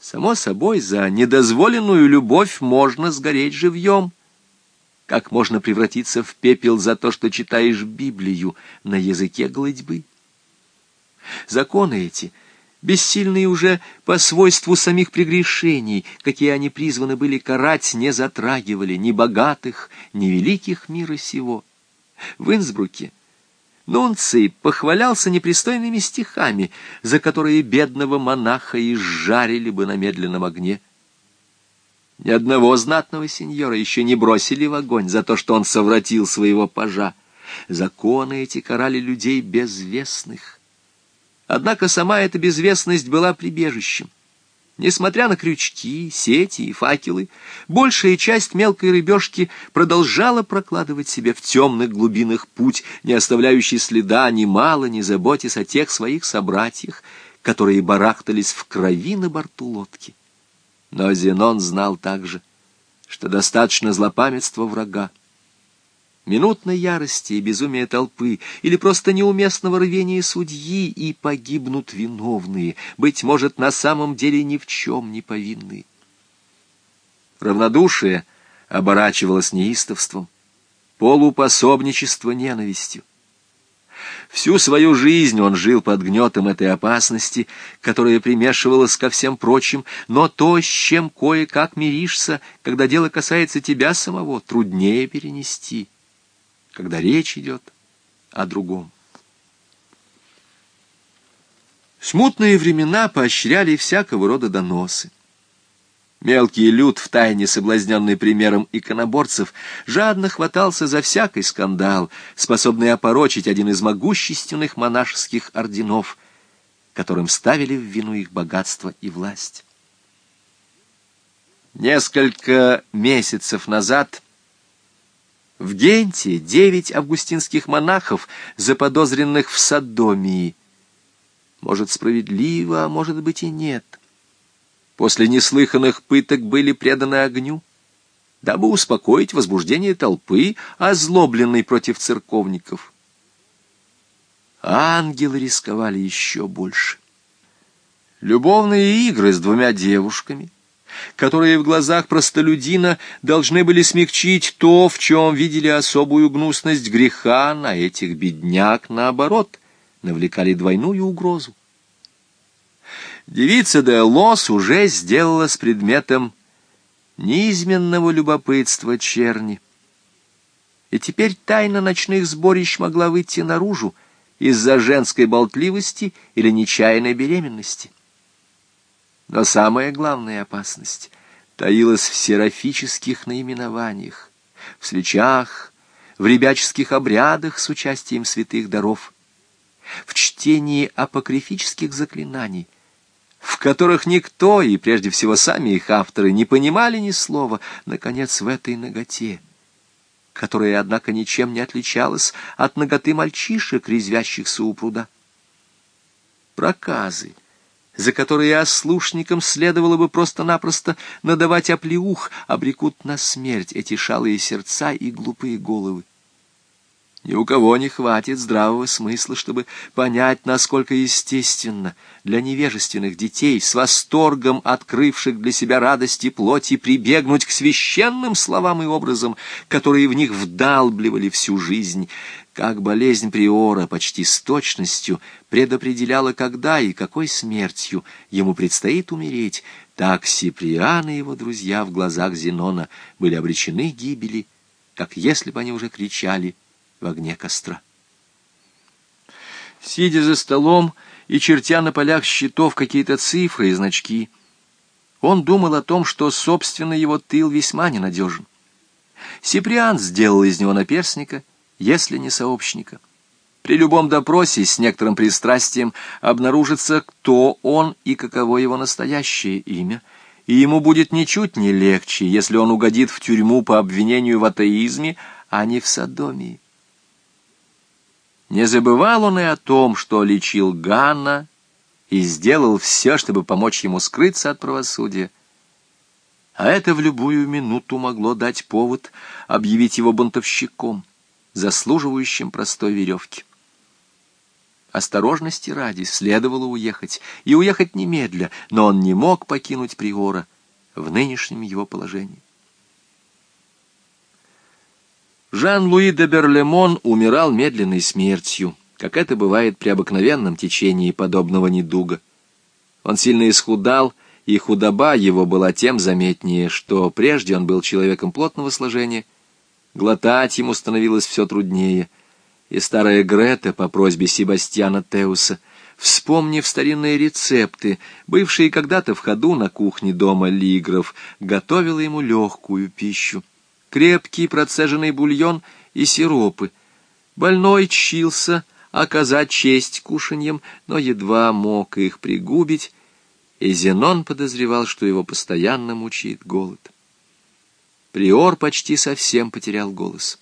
Само собой, за недозволенную любовь можно сгореть живьем. Как можно превратиться в пепел за то, что читаешь Библию на языке голодьбы? Законы эти, бессильные уже по свойству самих прегрешений, какие они призваны были карать, не затрагивали ни богатых, ни великих мира сего. В Инсбруке Нунций похвалялся непристойными стихами, за которые бедного монаха изжарили бы на медленном огне. Ни одного знатного сеньора еще не бросили в огонь за то, что он совратил своего пажа. Законы эти карали людей безвестных. Однако сама эта безвестность была прибежищем. Несмотря на крючки, сети и факелы, большая часть мелкой рыбешки продолжала прокладывать себе в темных глубинах путь, не оставляющий следа ни мало, не заботясь о тех своих собратьях, которые барахтались в крови на борту лодки. Но Зенон знал также, что достаточно злопамятства врага, минутной ярости и безумия толпы или просто неуместного рвения судьи, и погибнут виновные, быть может, на самом деле ни в чем не повинные. Равнодушие оборачивалось неистовством, полупособничество ненавистью. Всю свою жизнь он жил под гнетом этой опасности, которая примешивалась ко всем прочим, но то, с чем кое-как миришься, когда дело касается тебя самого, труднее перенести — когда речь идет о другом. Смутные времена поощряли всякого рода доносы. Мелкий люд, втайне соблазненный примером иконоборцев, жадно хватался за всякий скандал, способный опорочить один из могущественных монашеских орденов, которым ставили в вину их богатство и власть. Несколько месяцев назад в Генте девять августинских монахов, заподозренных в садомии. Может, справедливо, а может быть и нет. После неслыханных пыток были преданы огню, дабы успокоить возбуждение толпы, озлобленной против церковников. ангелы рисковали еще больше. Любовные игры с двумя девушками — которые в глазах простолюдина должны были смягчить то, в чем видели особую гнусность греха, на этих бедняк, наоборот, навлекали двойную угрозу. Девица де Лос уже сделала с предметом неизменного любопытства черни. И теперь тайна ночных сборищ могла выйти наружу из-за женской болтливости или нечаянной беременности. Но самая главная опасность таилась в серафических наименованиях, в свечах, в ребяческих обрядах с участием святых даров, в чтении апокрифических заклинаний, в которых никто, и прежде всего сами их авторы, не понимали ни слова, наконец, в этой ноготе, которая, однако, ничем не отличалась от ноготы мальчишек, резвящихся у пруда. Проказы — за которые ослушникам следовало бы просто-напросто надавать оплеух, обрекут на смерть эти шалые сердца и глупые головы. Ни у кого не хватит здравого смысла, чтобы понять, насколько естественно для невежественных детей, с восторгом открывших для себя радости плоти, прибегнуть к священным словам и образам, которые в них вдалбливали всю жизнь, как болезнь приора почти с точностью предопределяла, когда и какой смертью ему предстоит умереть, так Сиприан и его друзья в глазах Зенона были обречены гибели, как если бы они уже кричали в огне костра. Сидя за столом и чертя на полях счетов какие-то цифры и значки, он думал о том, что, собственно, его тыл весьма ненадежен. Сиприан сделал из него наперсника, если не сообщника. При любом допросе с некоторым пристрастием обнаружится, кто он и каково его настоящее имя, и ему будет ничуть не легче, если он угодит в тюрьму по обвинению в атеизме, а не в садомии. Не забывал он и о том, что лечил Ганна и сделал все, чтобы помочь ему скрыться от правосудия. А это в любую минуту могло дать повод объявить его бунтовщиком, заслуживающим простой веревки. Осторожности ради следовало уехать, и уехать немедля, но он не мог покинуть Приора в нынешнем его положении. Жан-Луи де Берлемон умирал медленной смертью, как это бывает при обыкновенном течении подобного недуга. Он сильно исхудал, и худоба его была тем заметнее, что прежде он был человеком плотного сложения, глотать ему становилось все труднее — и старая Грета по просьбе Себастьяна Теуса, вспомнив старинные рецепты, бывшие когда-то в ходу на кухне дома Лигров, готовила ему легкую пищу. Крепкий процеженный бульон и сиропы. Больной чился оказать честь кушаньям, но едва мог их пригубить, и Зенон подозревал, что его постоянно мучает голод. Приор почти совсем потерял голос.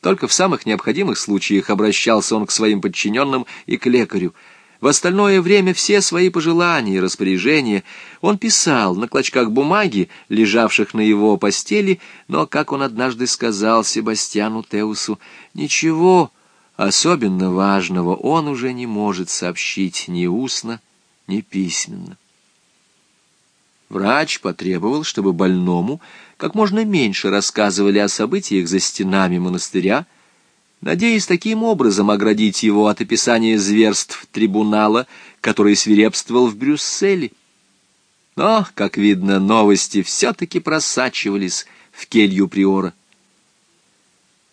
Только в самых необходимых случаях обращался он к своим подчиненным и к лекарю. В остальное время все свои пожелания и распоряжения он писал на клочках бумаги, лежавших на его постели, но, как он однажды сказал Себастьяну Теусу, ничего особенно важного он уже не может сообщить ни устно, ни письменно. Врач потребовал, чтобы больному как можно меньше рассказывали о событиях за стенами монастыря, надеясь таким образом оградить его от описания зверств трибунала, который свирепствовал в Брюсселе. Но, как видно, новости все-таки просачивались в келью приора.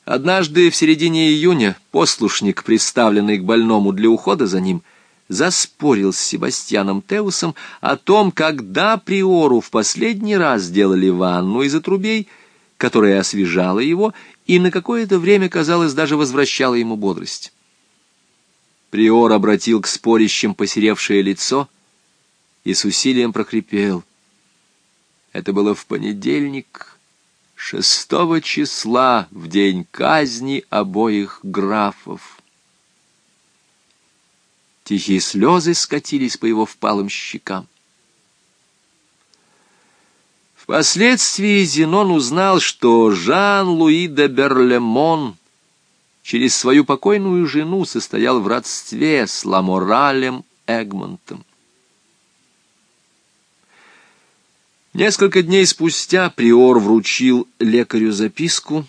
Однажды в середине июня послушник, представленный к больному для ухода за ним, — заспорил с Себастьяном Теусом о том, когда приору в последний раз сделали ванну из отрубей, которая освежала его и на какое-то время, казалось, даже возвращала ему бодрость. Приор обратил к спорящим посеревшее лицо и с усилием прокрепел. Это было в понедельник, шестого числа, в день казни обоих графов. Тихие слезы скатились по его впалым щекам. Впоследствии Зенон узнал, что Жан-Луи де Берлемон через свою покойную жену состоял в родстве с Ламоралем Эгмонтом. Несколько дней спустя приор вручил лекарю записку,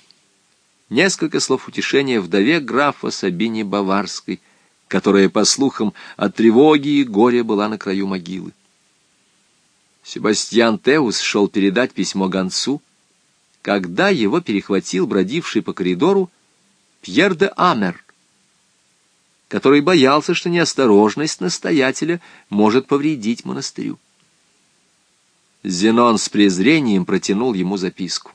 несколько слов утешения вдове графа Сабине Баварской, которая, по слухам, от тревоги и горя была на краю могилы. Себастьян Теус шел передать письмо гонцу, когда его перехватил бродивший по коридору Пьер де Амер, который боялся, что неосторожность настоятеля может повредить монастырю. Зенон с презрением протянул ему записку.